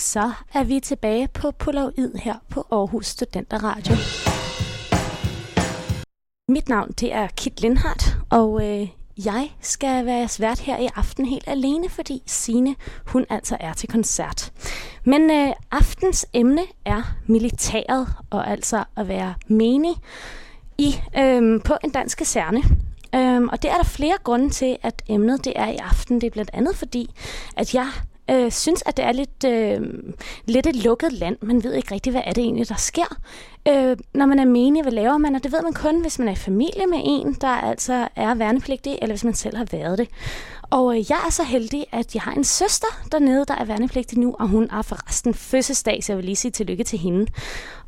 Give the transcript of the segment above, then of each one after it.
så er vi tilbage på Polaroid her på Aarhus Studenter Radio. Mit navn det er Kit Lindhardt, og øh, jeg skal være svært her i aften helt alene, fordi Sine hun altså er til koncert. Men øh, aftens emne er militæret, og altså at være menig i øh, på en dansk kaserne. Øhm, og det er der flere grunde til, at emnet det er i aften. Det er blandt andet fordi, at jeg øh, synes, at det er lidt, øh, lidt et lukket land. Man ved ikke rigtig, hvad er det egentlig, der sker. Øh, når man er menig, hvad laver man? Og det ved man kun, hvis man er i familie med en, der altså er værnepligtig, eller hvis man selv har været det. Og øh, jeg er så heldig, at jeg har en søster dernede, der er værnepligtig nu, og hun er forresten fødselsdag, så jeg vil lige sige tillykke til hende.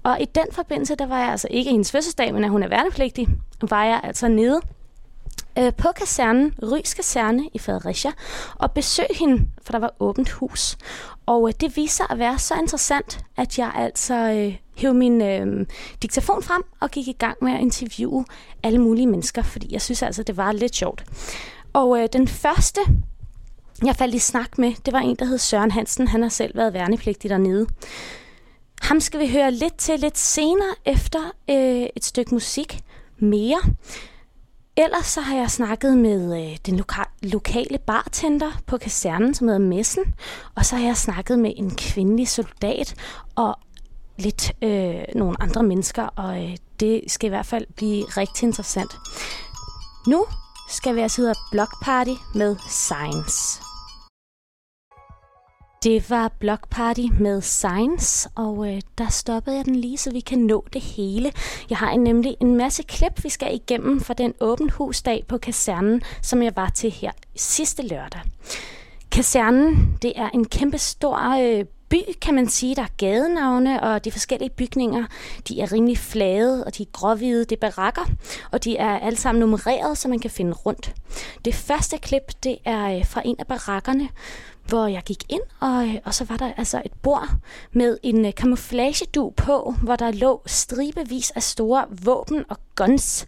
Og i den forbindelse, der var jeg altså ikke hendes fødselsdag, men at hun er værnepligtig, var jeg altså nede øh, på kasernen, Rys Kaserne i Fredericia, og besøg hende, for der var åbent hus. Og øh, det viser at være så interessant, at jeg altså øh, hævde min øh, diktafon frem og gik i gang med at interviewe alle mulige mennesker, fordi jeg synes altså, det var lidt sjovt. Og øh, den første, jeg faldt i snak med, det var en, der hed Søren Hansen. Han har selv været værnepligtig dernede. Ham skal vi høre lidt til lidt senere efter øh, et stykke musik mere. Ellers så har jeg snakket med øh, den loka- lokale bartender på kasernen, som hedder Messen. Og så har jeg snakket med en kvindelig soldat og lidt øh, nogle andre mennesker. Og øh, det skal i hvert fald blive rigtig interessant. Nu skal vi altså hedde Block Party med Science. Det var Block Party med Science, og øh, der stoppede jeg den lige, så vi kan nå det hele. Jeg har nemlig en masse klip, vi skal igennem fra den åben husdag på kasernen, som jeg var til her sidste lørdag. Kasernen, det er en kæmpe stor øh, by, kan man sige. Der er gadenavne, og de forskellige bygninger, de er rimelig flade, og de er gråhvide, det er barakker, og de er alle sammen nummereret, så man kan finde rundt. Det første klip, det er øh, fra en af barakkerne, hvor jeg gik ind, og, og så var der altså et bord med en øh, camouflagedu på, hvor der lå stribevis af store våben og guns.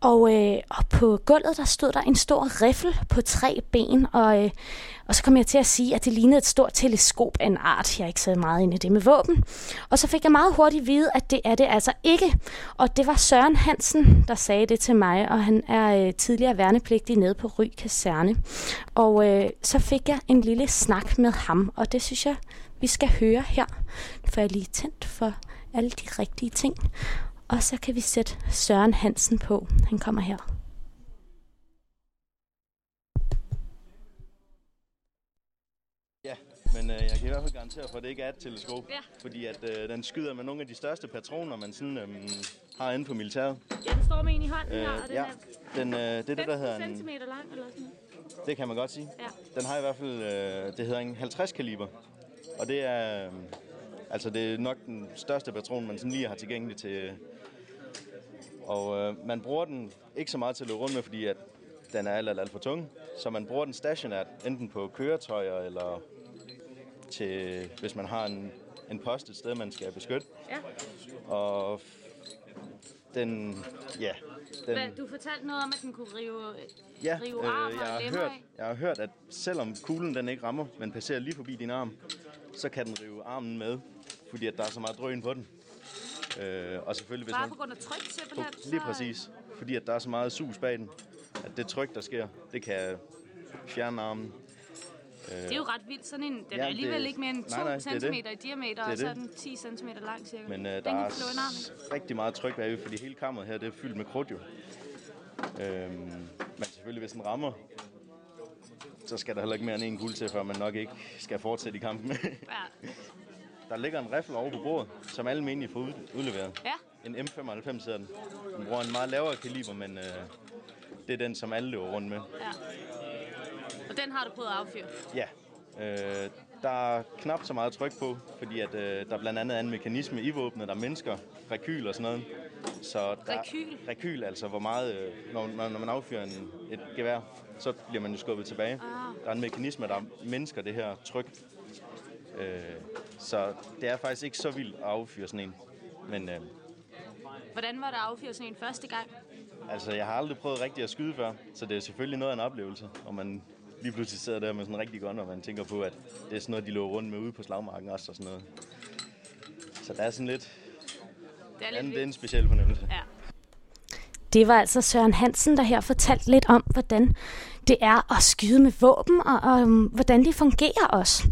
Og, øh, og på gulvet der stod der en stor riffel på tre ben, og, øh, og så kom jeg til at sige, at det lignede et stort teleskop af en art. Jeg er ikke så meget inde i det med våben. Og så fik jeg meget hurtigt at vide, at det er det altså ikke. Og det var Søren Hansen, der sagde det til mig, og han er øh, tidligere værnepligtig nede på Ry Kaserne. Og øh, så fik jeg en lille snak med ham, og det synes jeg, vi skal høre her. For jeg er lige tændt for alle de rigtige ting. Og så kan vi sætte Søren Hansen på. Han kommer her. Ja, men øh, jeg kan i hvert fald garantere for, at det ikke er et teleskop. Ja. Fordi at øh, den skyder med nogle af de største patroner, man sådan, øh, har inde på militæret. Ja, den står med en i hånden her, Øh, og den ja, er den, øh, det er det, der hedder 15 cm en... lang eller sådan. Det kan man godt sige. Ja. Den har i hvert fald... Øh, det hedder en 50 kaliber. Og det er... Øh, altså, det er nok den største patron, man sådan lige har tilgængelig til... Og øh, man bruger den ikke så meget til at løbe rundt med, fordi at den er alt, alt, alt for tung. Så man bruger den stationært, enten på køretøjer eller til, hvis man har en, en post et sted, man skal beskytte. Ja. Og den, ja, den, Hvad, du fortalte noget om, at den kunne rive, ja rive øh, arm jeg, og har lemmer hørt, af. jeg har hørt, at selvom kuglen den ikke rammer, men passerer lige forbi din arm, så kan den rive armen med, fordi at der er så meget drøn på den. Øh, og selvfølgelig hvis Bare man... på grund af tryk simpelthen. På, lige præcis. Fordi at der er så meget sus bag den, at det tryk, der sker, det kan fjerne armen. Det er jo ret vildt. Sådan en, den Ja, er alligevel det- ikke mere end 2 nej, nej, det er det. cm i diameter, er og så er den 10 cm lang cirka. Men øh, den der er slå en arm. s- rigtig meget tryk bagved, fordi hele kammeret her, det er fyldt med krudt jo. Øhm, men selvfølgelig, hvis den rammer, så skal der heller ikke mere end en kugle til, før man nok ikke skal fortsætte i kampen. Ja. der ligger en riffel over på bordet, som alle menige får ud- udleveret. ja. En M95 hedder den. Den bruger en meget lavere kaliber, men øh, det er den, som alle løber rundt med. ja. Og den har du prøvet at affyre. Ja. Øh, der er knap så meget tryk på, fordi at, øh, der blandt andet er en mekanisme i våbnet, der mindsker rekyl og sådan noget. Så der, Rekyl? Rekyl, altså hvor meget, øh, når, når når man affyrer en, et gevær, så bliver man jo skubbet tilbage. Ah. Der er en mekanisme, der mindsker det her tryk. Øh, så det er faktisk ikke så vildt at affyre sådan en. Men øh, Hvordan var det at affyre sådan en første gang? altså, jeg har aldrig prøvet rigtigt at skyde før, så det er selvfølgelig noget af en oplevelse. Og man lige pludselig sidder der med sådan en rigtig gun, og man tænker på, at det er sådan noget, de løber rundt med ude på slagmarken også og sådan noget. Så der er sådan lidt, Det er lidt det er en speciel fornemmelse. Ja. Det var altså Søren Hansen, der her fortalte lidt om, hvordan det er at skyde med våben, og, og um, hvordan de fungerer også.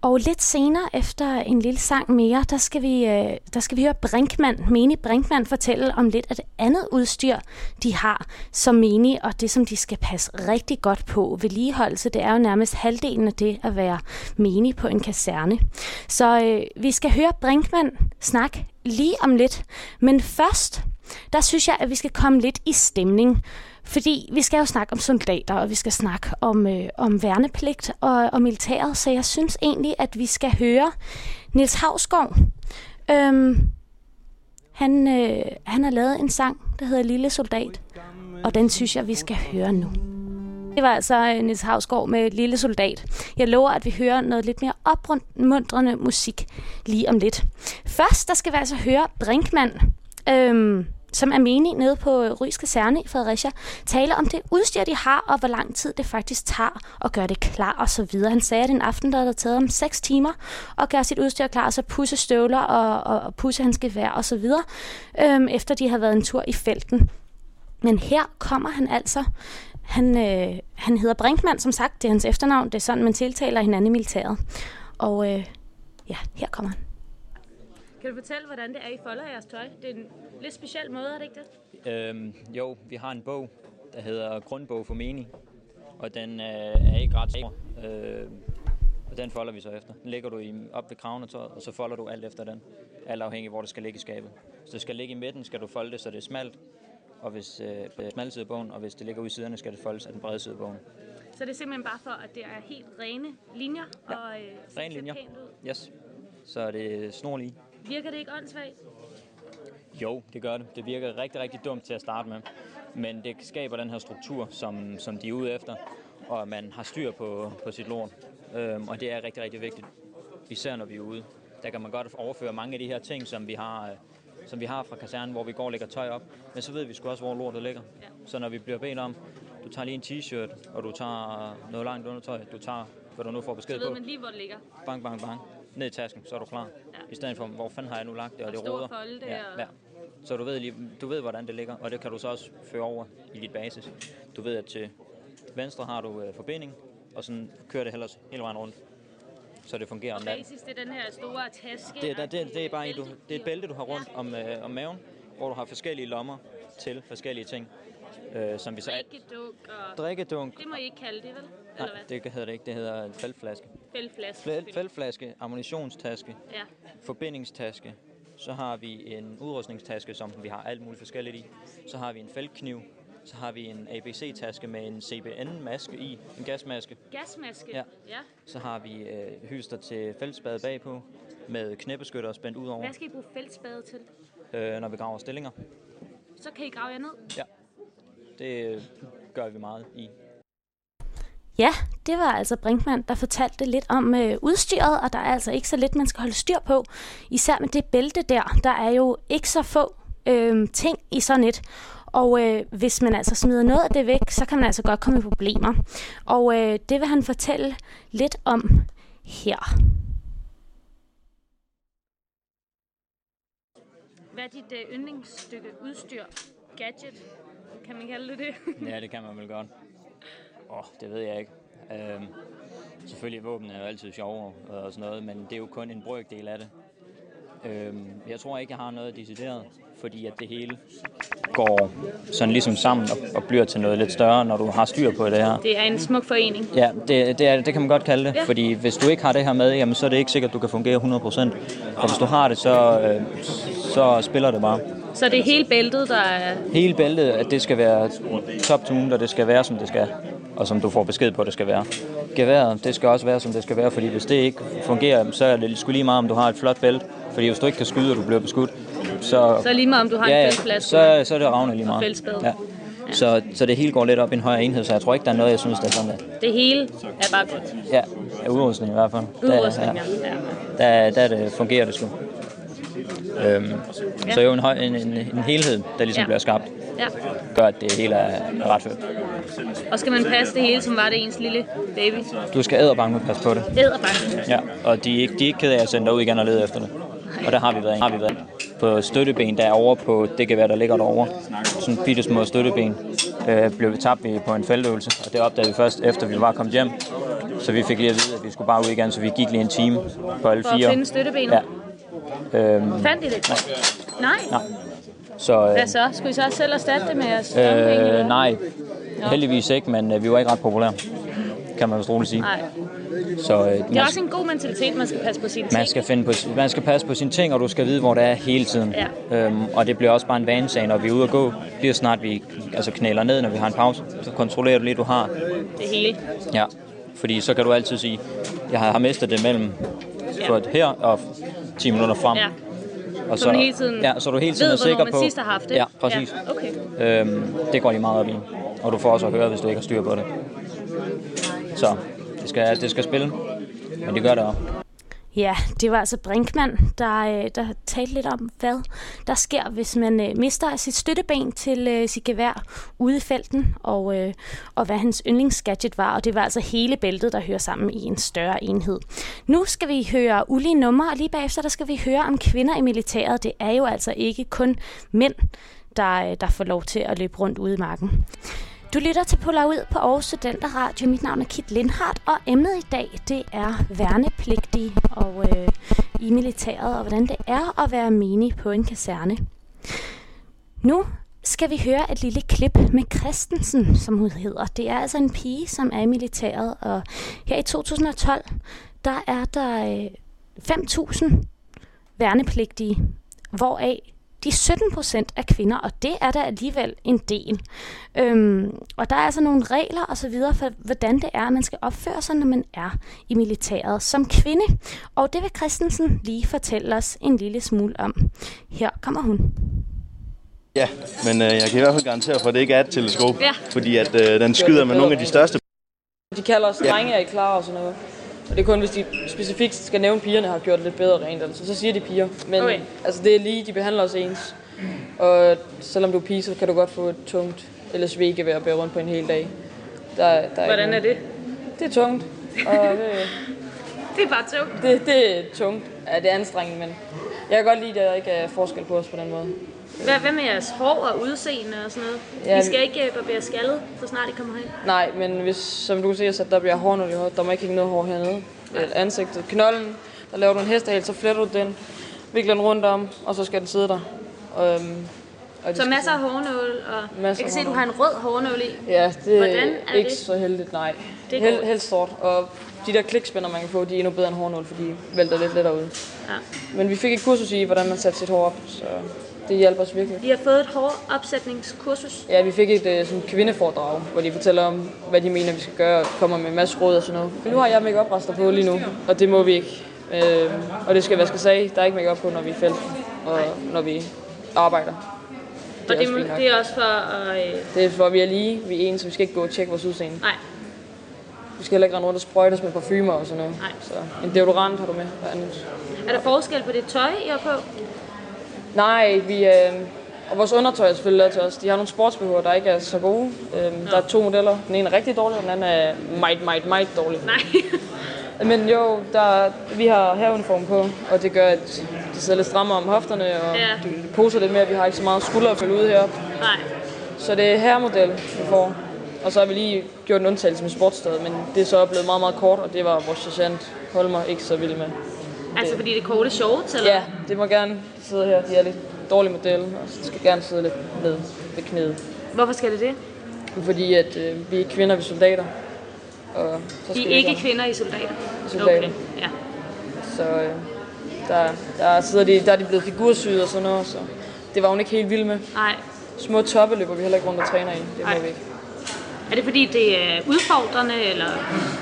Og lidt senere, efter en lille sang mere, der skal vi, øh, der skal vi høre Brinkmann, Meni Brinkmann, fortælle om lidt af det andet udstyr, de har som Meni, og det, som de skal passe rigtig godt på. Vedligeholdelse, det er jo nærmest halvdelen af det at være Meni på en kaserne. Så øh, vi skal høre Brinkmann snak lige om lidt. Men først, der synes jeg, at vi skal komme lidt i stemning. Fordi vi skal jo snakke om soldater, og vi skal snakke om, øh, om værnepligt og, og militæret, så jeg synes egentlig, at vi skal høre Nils Havsgaard. Øhm, han, øh, han har lavet en sang, der hedder Lille Soldat, og den synes jeg, vi skal høre nu. Det var altså øh, Nils Havsgaard med Lille Soldat. Jeg lover, at vi hører noget lidt mere opmuntrende musik lige om lidt. Først, der skal vi altså høre Brinkmann, øhm, som er menig nede på Rys Kaserne i Fredericia, tale om det udstyr, de har, og hvor lang tid det faktisk tager at gøre det klar og så videre. Han sagde, at en aften, der havde taget om 6 timer at gøre sit udstyr klar, og så pusse støvler og, og, og pusse hans gevær og så videre, øhm, efter de har været en tur i felten. Men her kommer han altså. Han, øh, han hedder Brinkmann, som sagt. Det er hans efternavn. Det er sådan, man tiltaler hinanden i militæret. Og øh, ja, her kommer han. Kan du fortælle, hvordan det er, I folder jeres tøj? Det er en lidt speciel måde, er det ikke det? Øhm, jo, vi har en bog, der hedder Grundbog for mening, og den øh, er ikke ret stor. Øh, og den folder vi så efter. Den lægger du i, op ved kraven af tøjet, og så folder du alt efter den. Alt afhængig, hvor det skal ligge i skabet. Hvis det skal ligge i midten, skal du folde det, så det er smalt. Og hvis øh, det er smal side af bogen, og hvis det ligger ude i siderne, skal det foldes af den brede side af bogen. Så det er simpelthen bare for, at det er helt rene linjer Ja, og øh, ser Ren linjer. pænt ud. Yes. Så er det snorlige. Virker det ikke åndssvagt? Jo, det gør det. Det virker rigtig, rigtig dumt til at starte med. Men det skaber den her struktur, som, som de er ude efter, og man har styr på, på sit lort. Øhm, og det er rigtig, rigtig vigtigt, især når vi er ude. Der kan man godt overføre mange af de her ting, som vi har, øh, som vi har fra kasernen, hvor vi går og lægger tøj op. Men så ved vi sgu også, hvor lortet ligger. Ja. Så når vi bliver bedt om, du tager lige en t-shirt, og du tager noget langt undertøj, du tager, hvad du nu får Så besked ved på, man lige, hvor det ligger. bang, bang, bang, ned i tasken, så er du klar. Ja. I stedet for, hvor fanden har jeg nu lagt det, og, Og det roder. det, ja, og- ja. Så du ved, lige, du ved, hvordan det ligger, og det kan du så også føre over i dit basis. Du ved, at til venstre har du øh, forbinding, og sådan kører det ellers hele vejen rundt, så det fungerer om Og natten. basis, det er den her store taske. Det, er- det, det, det, er bare, i, du, det er et bælte, du har rundt om, øh, om maven, hvor du har forskellige lommer til forskellige ting, øh, som vi så... Drikkedunk og... Drikkedunk. Det må I ikke kalde det, vel? Nej, Eller hvad? det hedder det ikke. Det hedder en feltflaske. Fældflaske. Fel- Feltflaske, ammunitionstaske, Ja. forbindingstaske. Så har vi en udrustningstaske, som vi har alt muligt forskelligt i. Så har vi en feltkniv. Så har vi en ABC-taske med en CBN-maske i, en gasmaske. Gasmaske. Ja. ja. Så har vi øh, hyster til feltspade bagpå, med knæbeskytter spændt ud over, Hvad skal I bruge feltspade til? øh, når vi graver stillinger. Så kan I grave jer ned. Ja, det øh, gør vi meget i. Ja, det var altså Brinkmann, der fortalte lidt om øh, udstyret, og der er altså ikke så lidt, man skal holde styr på. Især med det bælte der, der er jo ikke så få øh, ting i sådan et. Og øh, hvis man altså smider noget af det væk, så kan man altså godt komme i problemer. Og øh, det vil han fortælle lidt om her. Hvad er dit øh, yndlingsstykke udstyr? Gadget? Kan man kalde det det? Ja, det kan man vel godt. Åh, oh, det ved jeg ikke. Øhm, selvfølgelig våben er jo altid sjovere og sådan noget, men det er jo kun en brøkdel af det. Øhm, jeg tror ikke, jeg har noget decideret, fordi at det hele går sådan ligesom sammen og, og bliver til noget lidt større, når du har styr på det her. Det er en smuk forening. Ja, det, det, er, det kan man godt kalde det, ja. fordi hvis du ikke har det her med, jamen, så er det ikke sikkert, at du kan fungere 100%. Og hvis du har det, så, øh, så spiller det bare. Så det er hele bæltet, der er... Hele bæltet, at det skal være top-tuned, og det skal være, som det skal. Og som du får besked på, det skal være. Geværet, det skal også være, som det skal være, fordi hvis det ikke fungerer, så er det sgu lige meget, om du har et flot bælte. Fordi hvis du ikke kan skyde, og du bliver beskudt, så, Så lige meget om du har ja, en ja, fældsflaske. så, så er det ravne lige meget. Ja. Så, så det hele går lidt op i en højere enhed, så jeg tror ikke, der er noget, jeg synes, der er sådan der. Det hele er bare godt. Ja, ja udrustning i hvert fald. Udrustning, der, ja. der, der, der det fungerer det sgu. Øhm, Så jo en, høj, en, en, en helhed, der ligesom Ja. bliver skabt. Ja. gør, at det hele er ret fedt. Og skal man passe det hele, som var det ens lille baby? Du skal æderbanke passe på det. Æderbanken. Ja, og de er ikke, de er ikke ked af at sende dig ud igen og lede efter det. Og der har vi været, har vi været på støtteben derovre på det gevær, der ligger derovre. Sådan bitte små støtteben. Øh, blev vi tabt på en feltøvelse, og det opdagede vi først efter vi var kommet hjem. Så vi fik lige at vide, at vi skulle bare ud igen, så vi gik lige en time på alle For at fire. finde støttebenet? Ja. Øhm, Fandt I det? Nej. nej. Så, øh, Hvad så? Skulle I så selv erstatte det med jeres eller øh, hvad? nej, heldigvis ikke, men øh, vi var ikke ret populære, kan man vist roligt sige. Nej. Så øh, Det er man, også en god mentalitet, man skal passe på sine man ting. skal, finde på, man skal passe på sine ting, og du skal vide, hvor det er hele tiden. Ja. Øhm, og det bliver også bare en vanesag, når vi er ude at gå. Lige snart vi altså knæler ned, når vi har en pause, så kontrollerer du lige, du har. Det hele. Ja. Fordi så kan du altid sige, jeg har mistet det mellem ja. her og 10 minutter frem. Ja. Og Så man hele tiden ja, så du hele tiden ved, er sikker man på, sidst har haft det. Ja, præcis. Ja, okay. Øhm, det går de meget op i. Og du får også at høre, hvis du ikke har styr på det. Så det skal, det skal spille. Men det gør det også. Ja, det var altså Brinkmann, der, øh, der talte lidt om, hvad der sker, hvis man øh, mister sit støtteben til øh, sit gevær ude i felten, og, og hvad hans yndlingsgadget var. Og det var altså hele bæltet, der hører sammen i en større enhed. Nu skal vi høre ulige numre, og lige bagefter der skal vi høre om kvinder i militæret. Det er jo altså ikke kun mænd, der, der får lov til at løbe rundt ude i marken. Du lytter til Puller Ud på Aarhus Studenter Radio. Mit navn er Kit Lindhardt, og emnet i dag, det er værnepligtige og øh, i militæret, og hvordan det er at være menig på en kaserne. Nu skal vi høre et lille klip med Christensen, som hun hedder. Det er altså en pige, som er i militæret, og her i 2012, der er der øh, 5.000 værnepligtige, hvoraf de 17 procent er kvinder, og det er der alligevel en del. Øhm, og der er altså nogle regler og så videre for, hvordan det er, man skal opføre sig, når man er i militæret som kvinde. Og det vil Christensen lige fortælle os en lille smule om. Her kommer hun. Ja, men øh, jeg kan i hvert fald garantere for, at det ikke er et teleskop. Ja. Fordi at øh, den skyder med nogle af de største De kalder os drenge, er I klar og sådan noget. Og det er kun, hvis de specifikt skal nævne, at pigerne har gjort det lidt bedre rent, altså, så siger de piger. Men Okay. altså, det er lige, de behandler os ens. Og selvom du er pige, så kan du godt få et tungt LSV-gevær at bære rundt på en hel dag. Der, der er Hvordan er det? Det er tungt. Og det, Det er bare tungt. det, det er tungt. Ja, det er anstrengende, men jeg kan godt lide, at der ikke er forskel på os på den måde. Hvad, hvad med jeres hår og udseende og sådan noget? Ja, I skal ikke øh, barbere skaldet, så snart I kommer hen. Nej, men hvis, som du kan se, så der bliver hår, når de hår, der må ikke hænge noget hår hernede. Eller ansigtet. Knollen, der laver du en hestehæl, så fletter du den, vikler den rundt om, og så skal den sidde der. Og, øhm, og Så masser af hårnål, og Masser jeg kan se, at du har en rød hårnål i. Ja, det er, Hvordan er ikke det? så heldigt, nej. Det Hel, går. helst sort, og de der klikspænder, man kan få, de er endnu bedre end hårnål, for de vælter lidt lettere ud. Ja. Men vi fik et kursus i, hvordan man satte sit hår op, så det hjælper os virkelig. Vi har fået et håropsætningskursus. Ja, vi fik et øh, sådan kvindeforedrag, hvor de fortæller om, hvad de mener, vi skal gøre, og kommer med en masse råd og sådan noget. Men nu har jeg make rester på lige nu, og det må vi ikke. Øh, og det skal vaskes af. Der er ikke make på, når vi er i felten, og når vi arbejder. Og det, også det er også for at... Øh, Det er for, at vi er lige, vi er ens, så vi skal ikke gå og tjekke vores udseende. nej, Vi skal heller ikke rende rundt og sprøjte os med parfumer og sådan noget. Nej. Så en deodorant har du med. Hvad andet? er der forskel på det tøj, I har på? Nej, vi, øh, og vores undertøj er selvfølgelig lavet til os. De har nogle sportsbehøver, der ikke er så gode. Øh, der er to modeller. Den ene er rigtig dårlig, og den anden er meget, meget, meget dårlig. Nej. Men jo, der, vi har heruniform på, og det gør, at de sidder lidt strammere om hofterne, og Ja. de poser lidt mere. Vi har ikke så meget skulder at følge ud heroppe. nej. Så det er herremodel, vi får. Og så har vi lige gjort en undtagelse med sportstøjet, men det er så blevet meget, meget kort, og det var vores sergeant Holmer ikke så vild med. Altså fordi det er korte shorts, eller? Ja, det må gerne sidde her. De er lidt dårlig model, og så skal gerne sidde lidt ned ved knæet. Hvorfor skal det det? Fordi at øh, vi er kvinder, vi er soldater. Og så De er ikke gerne- kvinder i soldater? Soldater. Okay, ja. Så øh, der, der, sidder de, der er de blevet figursyet og sådan noget, så det var hun ikke helt vild med. Nej. Små toppe løber vi heller ikke rundt og træner i. Det må vi ikke. Er det fordi, det er udfordrende, eller?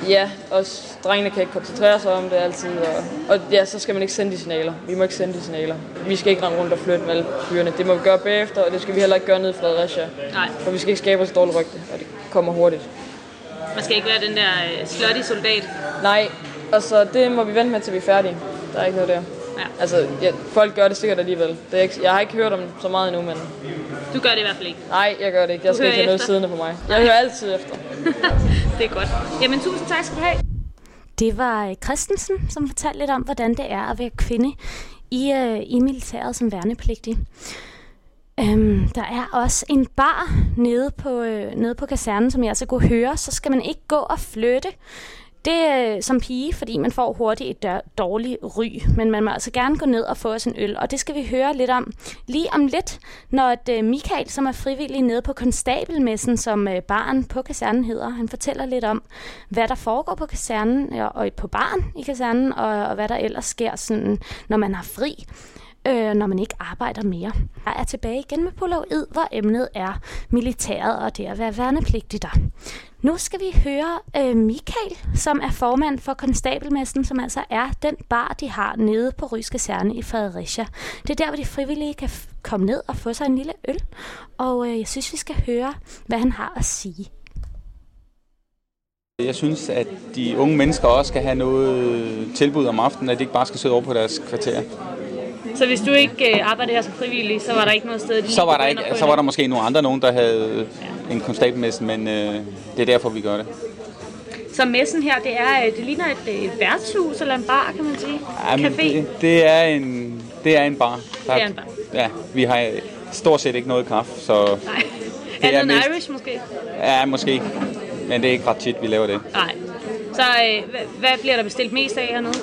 Ja, også drengene kan ikke koncentrere sig om det altid. Og, og ja, så skal man ikke sende de signaler. Vi må ikke sende de signaler. Vi skal ikke rende rundt og flytte med alle byerne. Det må vi gøre bagefter, og det skal vi heller ikke gøre nede i Fredericia. Nej. For vi skal ikke skabe os dårligt rygte, og det kommer hurtigt. Man skal ikke være den der øh, slutty soldat. Nej, og så det må vi vente med, til vi er færdige. Der er ikke noget der. Ja. Altså, ja, folk gør det sikkert alligevel. Det er ikke, jeg har ikke hørt om så meget endnu, men Du gør det i hvert fald ikke. nej, jeg gør det ikke. Jeg Du skal ikke have noget siddende på mig. Jeg hører altid efter. Det er godt. Jamen, tusind tak skal du have. Det var øh, Christensen, som fortalte lidt om, hvordan det er at være kvinde i, øh, i militæret som værnepligtig. Øhm, der er også en bar nede på, øh, nede på kasernen, som jeg altså kunne høre. Så skal man ikke gå og flytte det øh, som pige, fordi man får hurtigt et dør- dårligt ry. Men man må altså gerne gå ned og få os en øl, og det skal vi høre lidt om lige om lidt, når at, øh, Michael, som er frivillig nede på konstabelmessen, som øh, på kasernen hedder, han fortæller lidt om, hvad der foregår på kasernen og på barn i kasernen, og, og hvad der ellers sker, sådan, når man har fri øh, når man ikke arbejder mere. Jeg er tilbage igen med Poloid, hvor emnet er militæret og det at være værnepligtig der. Nu skal vi høre øh, Michael, som er formand for Konstabelmessen, som altså er den bar, de har nede på Rys Kaserne i Fredericia. Det er der, hvor de frivillige kan komme ned og få sig en lille øl. Og øh, jeg synes, vi skal høre, hvad han har at sige. Jeg synes, at de unge mennesker også skal have noget tilbud om aftenen, at de ikke bare skal sidde over på deres kvarter. Så hvis du ikke øh, arbejdede her som frivillig, så var der ikke noget sted, de Så var der, ikke, så var der måske nogle andre nogen, der havde en konstabelmesse, men øh, det er derfor, vi gør det. Så messen her, det, er, øh, det ligner et, øh, værtshus eller en bar, kan man sige. Ja, men Café. det, det, er en, det er en bar. Der, Det er en bar. Ja, vi har stort set ikke noget kaffe, så Nej. Det er end mest- Irish måske? ja, måske. Men det er ikke ret tit, vi laver det. Nej. Så øh, hvad, hvad bliver der bestilt mest af hernede?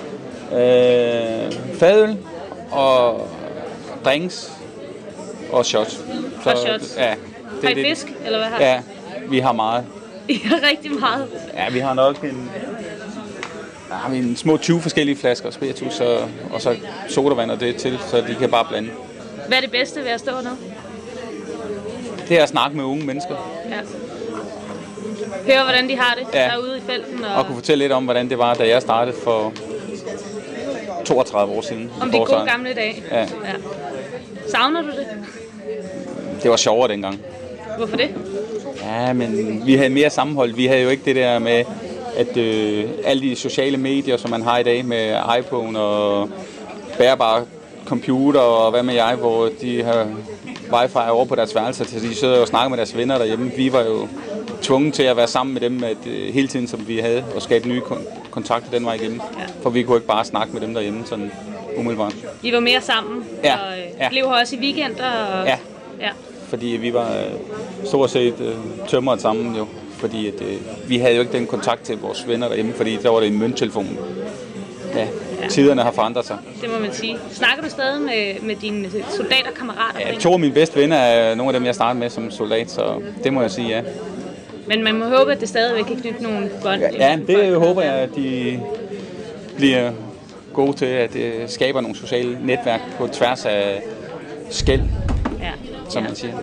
Øh, fadøl og drinks og shots. Så, Og shots. Ja, Har I fisk, eller hvad har? Ja, vi har meget. I har rigtig meget. Ja, vi har nok en, ja, har vi en små 20 forskellige flasker spiritus, og, og så sodavand og det til, så de kan bare blande. Hvad er det bedste ved at stå hernede? Det er at snakke med unge mennesker, Ja. Høre, hvordan de har det Ja. derude i felten. Og, og kunne fortælle lidt om, hvordan det var, da jeg startede for 32 år siden. om de gode gamle dage. Ja. ja. Savner du det? Det var sjovere dengang. Hvorfor det? Ja, men vi havde mere sammenhold. Vi havde jo ikke det der med, at øh, alle de sociale medier, som man har i dag med iPhone og bærbare computer og hvad med jeg, hvor de har wifi over på deres værelser, så de sidder og snakker med deres venner derhjemme. Vi var jo tvunget til at være sammen med dem at, øh, hele tiden, som vi havde, og skabe nye kon- kontakter den vej igennem. For vi kunne ikke bare snakke med dem derhjemme sådan umiddelbart. I var mere sammen, Ja, og øh, ja. blev her også i weekender. Og, Ja. ja. Fordi vi var øh, stort set øh, tømret sammen jo. Fordi at, øh, vi havde jo ikke den kontakt til vores venner derhjemme, fordi der var det en mønttelefonen. Ja, tiderne har forandret sig. Det må man sige. Snakker du stadig med, med dine soldaterkammerater? Ja, to af mine bedste venner er nogle af dem, jeg startede med som soldat, så det må jeg sige, ja. Men man må håbe, at det stadigvæk kan knytte nogle bånd. Ja, det håber jeg, at de bliver gode til, at det skaber nogle sociale netværk på tværs af skæld, Ja. som ja. man siger.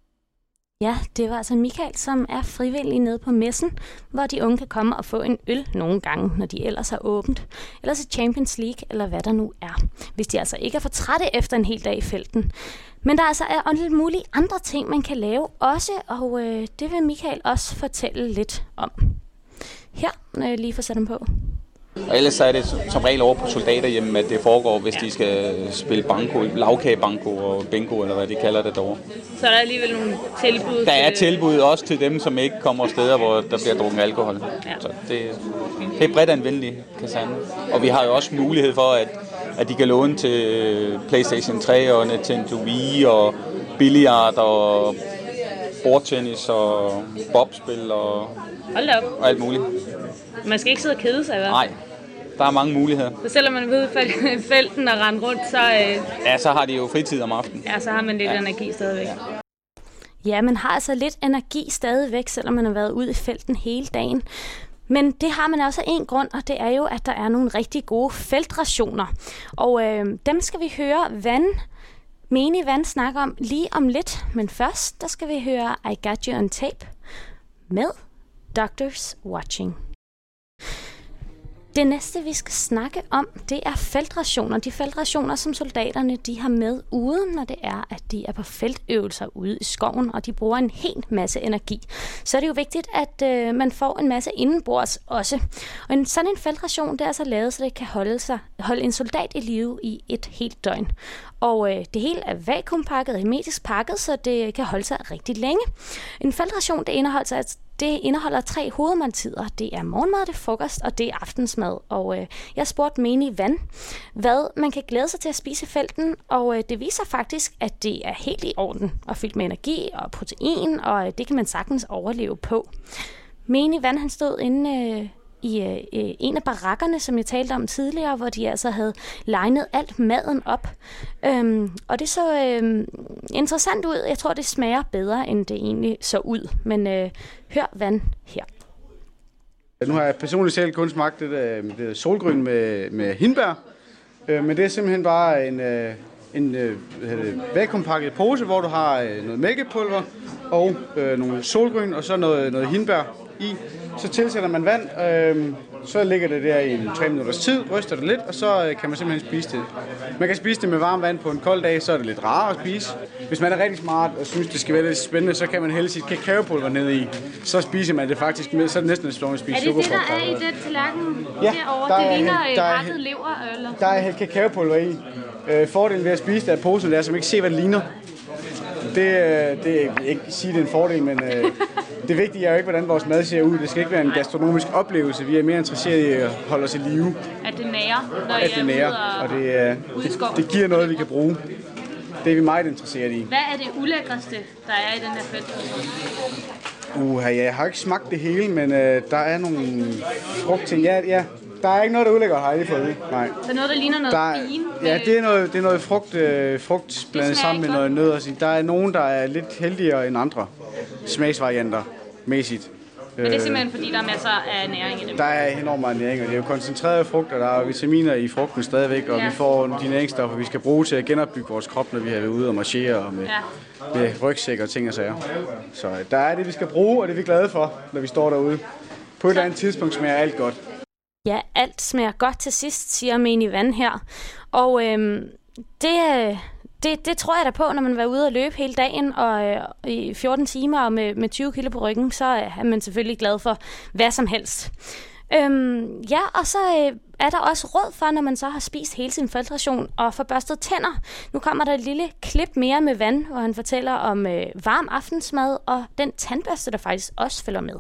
Ja, det var altså Michael, som er frivillig nede på messen, hvor de unge kan komme og få en øl nogle gange, når de ellers er åbent. Eller så Champions League, eller hvad der nu er. Hvis de altså ikke er for trætte efter en hel dag i felten. Men der altså er alle mulige andre ting, man kan lave også, og øh, det vil Michael også fortælle lidt om. Her, når jeg lige får sat dem på. Og ellers er det som regel over på soldaterhjemme, at det foregår, hvis de skal spille banko, lavkagebanko og bingo, eller hvad de kalder det derovre. Så er der alligevel nogle tilbud. Der er til- tilbud også til dem, som ikke kommer steder, hvor der bliver drukket alkohol. Ja. Så det, det er bredt anvendelig kaserne. Og vi har jo også mulighed for, at, at de kan låne til Playstation 3 og Nintendo Wii og billiard og bordtennis og bobspil og, Hold og alt muligt. Man skal ikke sidde og kede sig, fald. Nej, der er mange muligheder. Så selvom man ved fel- felten og rende rundt, så, øh, Ja, så har de jo fritid om aftenen. ja, så har man lidt Ja. energi stadigvæk. Ja, man har altså lidt energi stadigvæk, selvom man har været ude i felten hele dagen. Men det har man også en grund, og det er jo, at der er nogle rigtig gode feltrationer. Og øh, dem skal vi høre Van, menig vand snakke om lige om lidt. Men først, der skal vi høre I Got You On Tape med Doctors Watching. Det næste, vi skal snakke om, det er feltrationer. De feltrationer, som soldaterne de har med ude, når det er, at de er på feltøvelser ude i skoven, og de bruger en hel masse energi. Så er det jo vigtigt, at øh, man får en masse indenbords også. Og en, sådan en feltration, det er altså lavet, så det kan holde, sig, holde en soldat i live i et helt døgn. Og øh, det hele er vakuumpakket hermetisk pakket, så det kan holde sig rigtig længe. En feltration, det indeholder, altså, det indeholder tre hovedmåltider. Det er morgenmad, det er frokost, og det er aftensmad. Og øh, jeg spurgte Meni Van, hvad man kan glæde sig til at spise i felten, og øh, det viser faktisk, at det er helt i orden og fyldt med energi og protein, og øh, det kan man sagtens overleve på. Meni Van, han stod inde øh, i øh, øh, en af barakkerne, som jeg talte om tidligere, hvor de altså havde legnet alt maden op. Øhm, og det så øh, interessant ud. Jeg tror, det smager bedre, end det egentlig så ud. Men øh, hør vand her. Nu har jeg personligt selv kun smagt det, der, øh, det øh, solgrøn med, med hindbær. Øh, men det er simpelthen bare en, øh, en øh, vakuumpakket pose, hvor du har øh, noget mælkepulver og øh, nogle solgrøn og så noget, noget hindbær i. Så tilsætter man vand, øh, så ligger det der i en 3 minutters tid, ryster det lidt, og så øh, kan man simpelthen spise det. Man kan spise det med varmt vand på en kold dag, så er det lidt rarere at spise. Hvis man er rigtig smart og synes, det skal være lidt spændende, så kan man hælde sit kakaopulver ned i. Så spiser man det faktisk med, så er det næsten som at spise Er det det, der er i den tallerken Ja, derovre? der Det er ligner helt- øh, der er rettet helt- lever, eller? Der er hældt kakaopulver i. Øh, fordelen ved at spise det af posen, det er, at man ikke ser, hvad det ligner. Det, øh, det jeg vil ikke sige, det er en fordel, men øh, det vigtige er jo ikke, hvordan vores mad ser ud. Det skal ikke være en gastronomisk oplevelse. Vi er mere interesserede i at holde os i live, At det nærer, når at det er nærer, og- og det, øh, det, det giver noget, vi kan bruge. Det er vi meget interesserede i. Hvad er det ulækreste, der er i den her felt? Uh, jeg har ikke smagt det hele, men øh, der er nogle frugtting. Ja, ja, der er ikke noget, der udlægger, har jeg lige fået det. Nej. Så noget, der ligner noget Der er, vin? ja, det er noget, det er noget frugt, øh, frugt blandet sammen med noget nødder. Så Der er nogen, der er lidt heldigere end andre smagsvarianter mæssigt. Men det er simpelthen, fordi der er masser af næring i dem. Der er enormt meget næring, og det er jo koncentrerede frugter. Der er vitaminer i frugten stadigvæk, og Ja. vi får de næringsstoffer, vi skal bruge til at genopbygge vores krop, når vi er ude og marchere og med, Ja. med rygsæk og ting og sager. Så øh, der er det, vi skal bruge, og det er vi glade for, når vi står derude. På et eller andet tidspunkt smager alt godt. Ja, alt smager godt til sidst, siger Meni Vand her. Og øhm, det, øh, det, det tror jeg da på, når man var ude og løbe hele dagen og øh, i 14 timer og med, med 20 kilo på ryggen, så øh, er man selvfølgelig glad for hvad som helst. Øhm, ja, og så øh, er der også råd for, når man så har spist hele sin filtration og får børstet tænder. Nu kommer der et lille klip mere med vand, hvor han fortæller om øh, varm aftensmad og den tandbørste, der faktisk også følger med.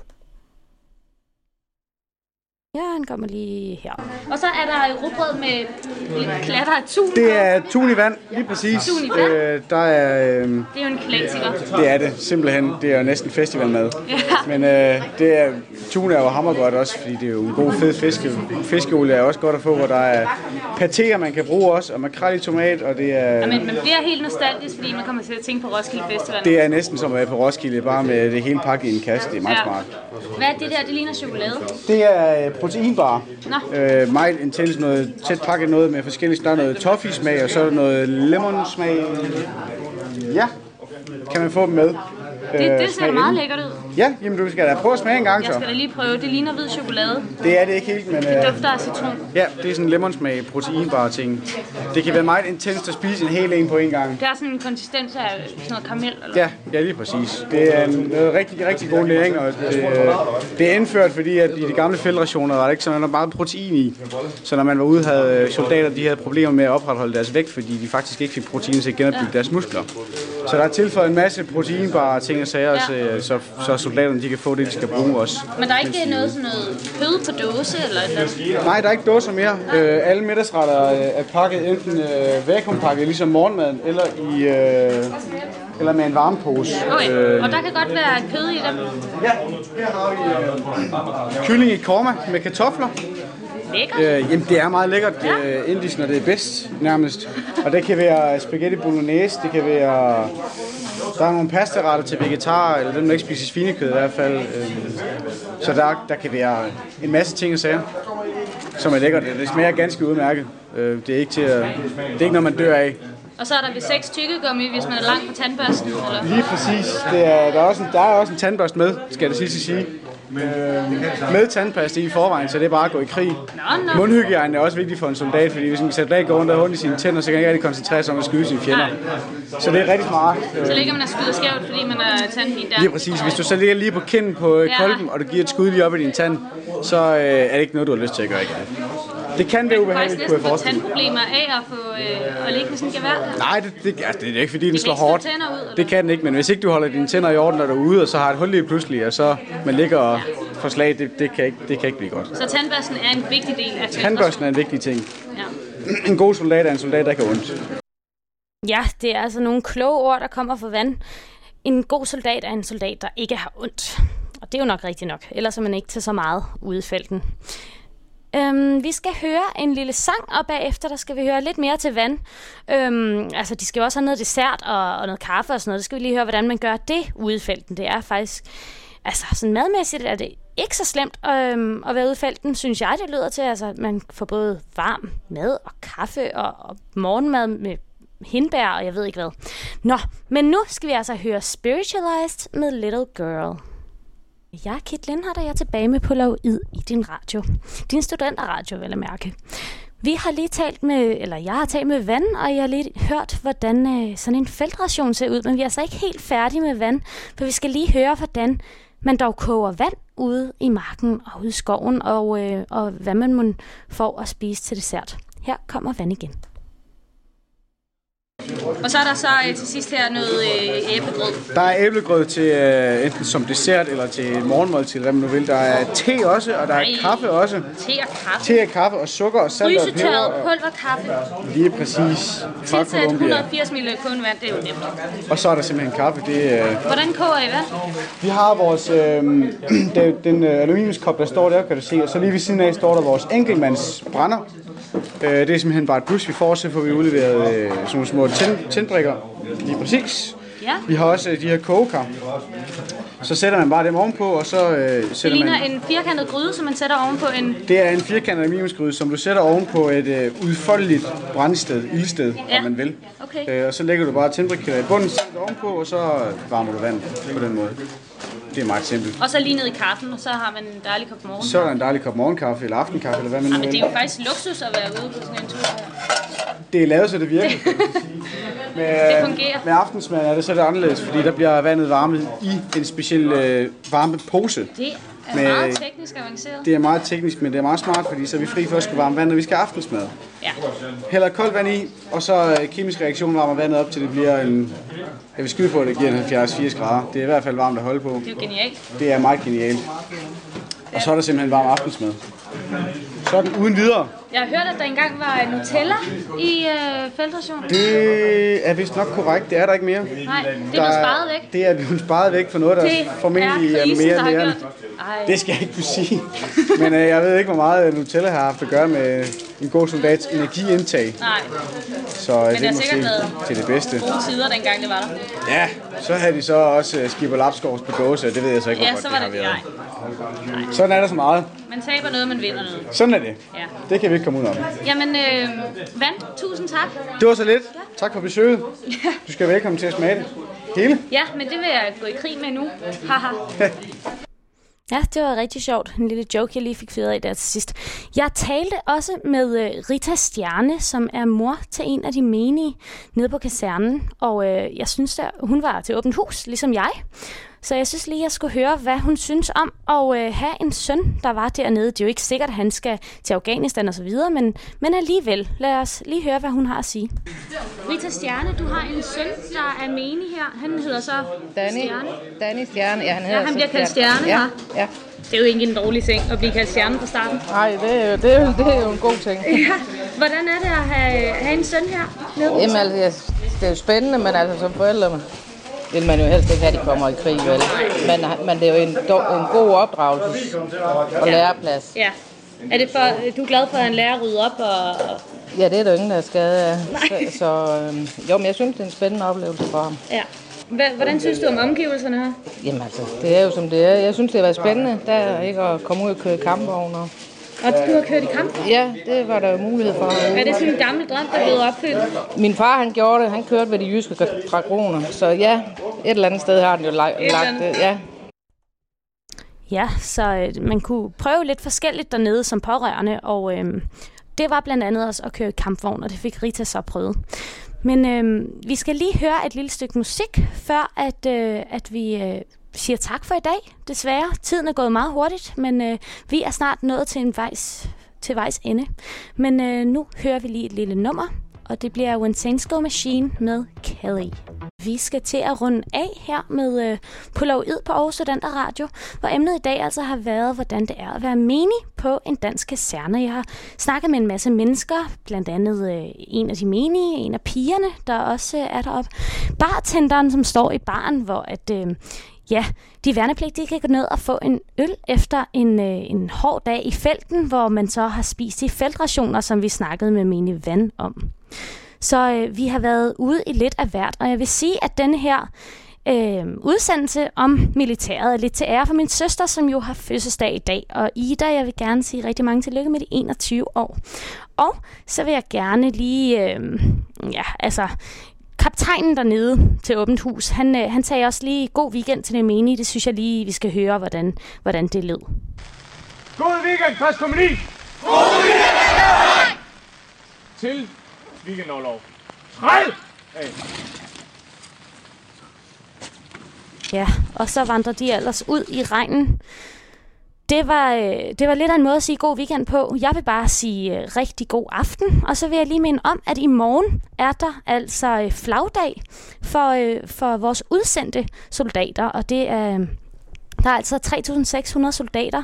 Ja, han kommer lige her. Og så er der rugbrød med lidt klatter af tun. Det er tun i vand, lige præcis. Tun i vand. Øh, der er, øh, Det er jo en klassiker. det er det, simpelthen. Det er jo næsten festivalmad. Ja. Men øh, det er, tun er jo hammergodt også, fordi det er jo en god fed fiske. Fiskeolie er også godt at få, hvor der er patéer, man kan bruge også, og makrel i tomat, og det er, Men man bliver helt nostalgisk, fordi man kommer til at tænke på Roskilde Festival. det er næsten som at være på Roskilde, bare med det hele pakket i en kasse. Det er meget smart. Hvad er det der? Det ligner chokolade. Det er øh, proteinbar. Nå. Øh, meget intens, noget tæt pakket noget med forskellige. Der er noget toffee-smag, og så er der noget lemon-smag. Ja, kan man få dem med. Det, Øh, det ser smag meget lækkert ud. Ja, jamen du skal da prøve at smage en gang Jeg så. skal da lige prøve. Det ligner hvid chokolade. Det er det ikke helt, men Det øh, dufter af citron. ja, det er sådan en lemonsmag, proteinbar ting. Det kan være meget intenst at spise en hel en på en gang. Det er sådan en konsistens af sådan noget karamel. Eller? Ja, ja, lige præcis. Det er en noget rigtig, rigtig god læring, og det, øh, det er indført, fordi at i de gamle feltrationer var der ikke sådan meget protein i. Så når man var ude, havde øh, soldater, de havde problemer med at opretholde deres vægt, fordi de faktisk ikke fik protein til at genopbygge ja. deres muskler. Så der er tilføjet en masse proteinbare ting og sager, Ja. så, så, så soldaterne de kan få det, de skal bruge også. Men der er ikke noget sådan noget kød på dåse eller et eller andet? Nej, der er ikke dåser mere. Øh, alle middagsretter øh, er pakket enten øh, vakuumpakket, ligesom morgenmaden, eller, i, øh, eller med en varmepose. Okay. Øh, Og der kan godt være kød i dem. Ja, her har vi øh, kylling i korma med kartofler. Lækkert. Øh, jamen, det er meget lækkert øh, indisk, når det er bedst, nærmest. Og det kan være spaghetti bolognese, det kan være... Der er nogle pastaretter til vegetarer, eller dem, der ikke spiser svinekød i hvert fald. Øh, så der, der kan være en masse ting at sige, som er lækkert. Det smager ganske udmærket. Øh, det er ikke til at, det er ikke noget, man dør af. Og så er der ved seks tykkegummi, hvis man er langt fra tandbørsten. Eller? Lige præcis. Det er, der, er også en, der er også en tandbørste med, skal jeg da sidst sige. Med tandpasta i forvejen, så det er bare at gå i krig. Nå, nå. Mundhygiejne er også vigtigt for en soldat, fordi hvis en soldat går rundt og har ondt i sine tænder, så kan han ikke rigtig koncentrere sig om at skyde sine fjender. Så det er rigtig smart. Så ligger man og skyder skævt, fordi man er tandpin der. Lige præcis. Hvis du så ligger lige på kinden på øh, Ja. kolben, og du giver et skud lige op i din tand, så øh, er det ikke noget, du har lyst til at gøre igen. Det kan være Man kan faktisk ubehageligt, kunne næsten jeg få forestille mig. tandproblemer af at, få, øh, at ligge med sådan en gevær. Nej, det, det, altså, det er ikke fordi, den kan slår hårdt. ud, eller? Det kan den ikke, men hvis ikke du holder dine tænder i orden, når du er ude, og så har et hul lige pludselig, og så man ligger og får slag, det, det, kan ikke, det kan ikke blive godt. Så tandbørsten er en vigtig del af Tandbørsten er en vigtig ting. Ja. En god soldat er en soldat, der kan ondt. Ja, det er altså nogle kloge ord, der kommer fra vand. En god soldat er en soldat, der ikke har ondt. Og det er jo nok rigtigt nok. Ellers er man ikke til så meget ude i felten. Øhm, vi skal høre en lille sang, og bagefter der skal vi høre lidt mere til vand. Øhm, altså, de skal jo også have noget dessert og, og noget kaffe og sådan noget. Det skal vi lige høre, hvordan man gør det ude i felten. Det er faktisk... Altså, sådan madmæssigt er det ikke så slemt øhm, at være ude i felten, synes jeg, det lyder til. Altså, man får både varm mad og kaffe og, og morgenmad med hindbær og jeg ved ikke hvad. Nå, men nu skal vi altså høre Spiritualized med Little Girl. Jeg er Kit Lindhardt, og jeg er tilbage med på lov i din radio. Din studenterradio, vil jeg mærke. Vi har lige talt med, eller jeg har talt med vand, og jeg har lige hørt, hvordan øh, sådan en feltration ser ud. Men vi er altså ikke helt færdige med vand, for vi skal lige høre, hvordan man dog koger vand ude i marken og ude i skoven, og, øh, og hvad man må få at spise til dessert. Her kommer vand igen. Og så er der så øh, til sidst her noget øh, æblegrød. Der er æblegrød til øh, enten som dessert eller til morgenmåltid, hvad man nu vil. Der er te også, og der er kaffe også. Te og kaffe. Te og kaffe og sukker og salt og peber. Frysetørret pulverkaffe. lige præcis fra Tilsat Colombia. 180 ml vand, det er jo nemt. Og så er der simpelthen kaffe. Det, øh, Hvordan koger I vand? vi har vores, øh, den, den øh, aluminiumskop, der står der, kan du se. Og så lige ved siden af står der vores enkeltmands brænder. Øh, det er simpelthen bare et bus, vi får, så får vi udleveret øh, sådan nogle små tænd, tændbrikker. Lige præcis. Ja. Vi har også øh, de her kogekar. Så sætter man bare dem ovenpå, og så øh, Det sætter ligner man... en firkantet gryde, som man sætter ovenpå en... Det er en firkantet aluminiumsgryde, som du sætter ovenpå et øh, udfoldeligt brændsted, ildsted, Ja. om man vil. Okay. Øh, og så lægger du bare tændbrikker i bunden, sætter det ovenpå, og så varmer du vand på den måde. Det er meget simpelt. Og så lige ned i kaffen, og så har man en dejlig kop morgen. Så er der en dejlig kop morgenkaffe eller aftenkaffe, eller hvad man nu men det er jo faktisk luksus at være ude på sådan en tur her. Det er lavet, så det virker. med, Det fungerer. Med aftensmaden er det så er det anderledes, fordi der bliver vandet varmet i en speciel øh, varmepose. Det er Med- meget teknisk avanceret. Det er meget teknisk, men det er meget smart, fordi så er vi fri for at skulle varme vand, når vi skal have aftensmad. Ja. Hælder koldt vand i, og så øh, kemisk reaktion varmer vandet op, til det bliver en... Jeg vil skyde på, at det giver en 70-80 grader. Det er i hvert fald varmt at holde på. Det er jo genialt. Det er meget genialt. Og så er der simpelthen varm aftensmad. Sådan uden videre. Jeg har hørt, at der engang var Nutella i øh, feltrationen. Det er vist nok korrekt. Det er der ikke mere. Nej, det er blevet sparet væk. Det er blevet sparet væk for noget, der Det formentlig er er krisen, der mere har. Ej. Det skal jeg ikke kunne sige. Men øh, jeg ved ikke, hvor meget Nutella har haft at gøre med en god soldats energiindtag. Nej, Så øh, det det har er sikkert måske været- til det bedste. gode tider dengang det var der. Ja, så havde de så også uh, og lapskovs på dåse, og det ved jeg så ikke, hvor Ja, godt så var har det det. været. Nej. Sådan er der så meget. Man taber noget, man vinder noget. Sådan er det. Ja. Det kan vi ikke komme ud om. Jamen, øh, Vand, tusind tak. Det var så lidt. Tak for besøget. Du skal være velkommen til at smage det. Hele. Ja, men det vil jeg gå i krig med nu. Haha. Ja, det var rigtig sjovt. En lille joke, jeg lige fik fyret af der til sidst. Jeg talte også med øh, Rita Stjerne, som er mor til en af de menige nede på kasernen. Og øh, jeg synes, at hun var til åbent hus, ligesom jeg. Så jeg synes lige, jeg skulle høre, hvad hun synes om at øh, have en søn, der var dernede. Det er jo ikke sikkert, at han skal til Afghanistan og så videre, men, men alligevel. Lad os lige høre, hvad hun har at sige. Rita Stjerne, du har en søn, der er menig her. Han hedder så Danny, Stjerne. Danny Stjerne. Ja, han, Ja, han bliver kaldt Stjerne ja, her. Ja. Det er jo ikke en dårlig ting at blive kaldt Stjerne fra starten. Nej, det er, jo, det, er jo, det er jo en god ting. Ja. Hvordan er det at have, have en søn her nede? Jamen altså, det er jo spændende, men altså som forældre vil man jo helst ikke have, at de kommer i krig, vel? Men, men det er jo en, do- en god opdragelse og læreplads. Ja. Er det for, du er glad for, at en lærer rydder op og... Ja, det er der jo ingen, der er skadet af. Så, så øhm, jo, men jeg synes, det er en spændende oplevelse for ham. Ja. Hvordan synes du om omgivelserne her? Jamen altså, det er jo som det er. Jeg synes, det har været spændende, der ikke at komme ud og køre kampvogn. Og... Du har kørt i kamp. Ja, det var der jo mulighed for. Er det sådan en gammel drøm, der er blevet opfyldt? Min far, han gjorde det. Han kørte ved de jyske dragoner. Så ja, et eller andet sted har den jo lagt, det. Ja. Ja, så øh, man kunne prøve lidt forskelligt dernede som pårørende, og øh, det var blandt andet også at køre kampvogn, og det fik Rita så prøvet. Men øh, vi skal lige høre et lille stykke musik, før at, øh, at vi øh, siger tak for i dag. Desværre, tiden er gået meget hurtigt, men øh, vi er snart nået til en vejs, til vejs ende. Men øh, nu hører vi lige et lille nummer, og det bliver When Saints Go Machine med Kelly. Vi skal til at runde af her med øh, Pulau på Aarhus Studenter Radio, hvor emnet i dag altså har været, hvordan det er at være menig på en dansk kaserne. Jeg har snakket med en masse mennesker, blandt andet øh, en af de menige, en af pigerne, der også øh, er deroppe. Bartenderen, som står i baren, hvor at, øh, ja, de værnepligtige kan gå ned og få en øl efter en, øh, en hård dag i felten, hvor man så har spist de feltrationer, som vi snakkede med Mini Vand om. Så øh, vi har været ude i lidt af hvert, og jeg vil sige, at denne her øh, udsendelse om militæret er lidt til ære for min søster, som jo har fødselsdag i dag. Og Ida, jeg vil gerne sige rigtig mange tillykke med de 21 år. Og så vil jeg gerne lige, øh, ja, altså, kaptajnen dernede til Åbent Hus, han, øh, han sagde også lige god weekend til det menige. Det synes jeg lige, vi skal høre, hvordan, hvordan det lød. God weekend, pas kompagni! God weekend! Til weekendoverlov. Træd! Hey. Ja, og så vandrer de ellers ud i regnen. Det var, øh, det var lidt af en måde at sige god weekend på. Jeg vil bare sige øh, rigtig god aften. Og så vil jeg lige minde om, at i morgen er der altså øh, flagdag for, for vores udsendte soldater. Og det er der er altså 3.600 soldater,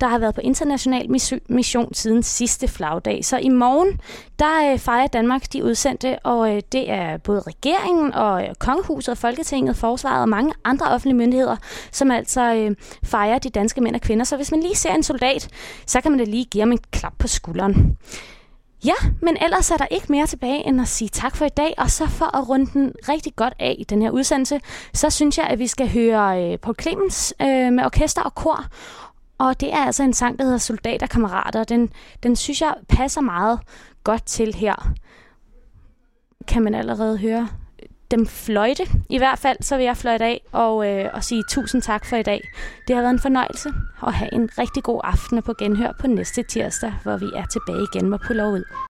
der har været på international mission siden sidste flagdag. Så i morgen, der øh, fejrer Danmark de udsendte, og øh, det er både regeringen og øh, Kongehuset, Folketinget, Forsvaret og mange andre offentlige myndigheder, som altså øh, fejrer de danske mænd og kvinder. Så hvis man lige ser en soldat, så kan man da lige give ham en klap på skulderen. Ja, men ellers er der ikke mere tilbage end at sige tak for i dag, og så for at runde den rigtig godt af i den her udsendelse, så synes jeg, at vi skal høre øh, Paul Clemens øh, med orkester og kor, og det er altså en sang, der hedder Soldater Kammerater, den, den synes jeg passer meget godt til her. Kan man allerede høre? Dem fløjte. I hvert fald så vil jeg fløjte af og, øh, og sige tusind tak for i dag. Det har været en fornøjelse at have en rigtig god aften og på genhør på næste tirsdag, hvor vi er tilbage igen med Pull ud.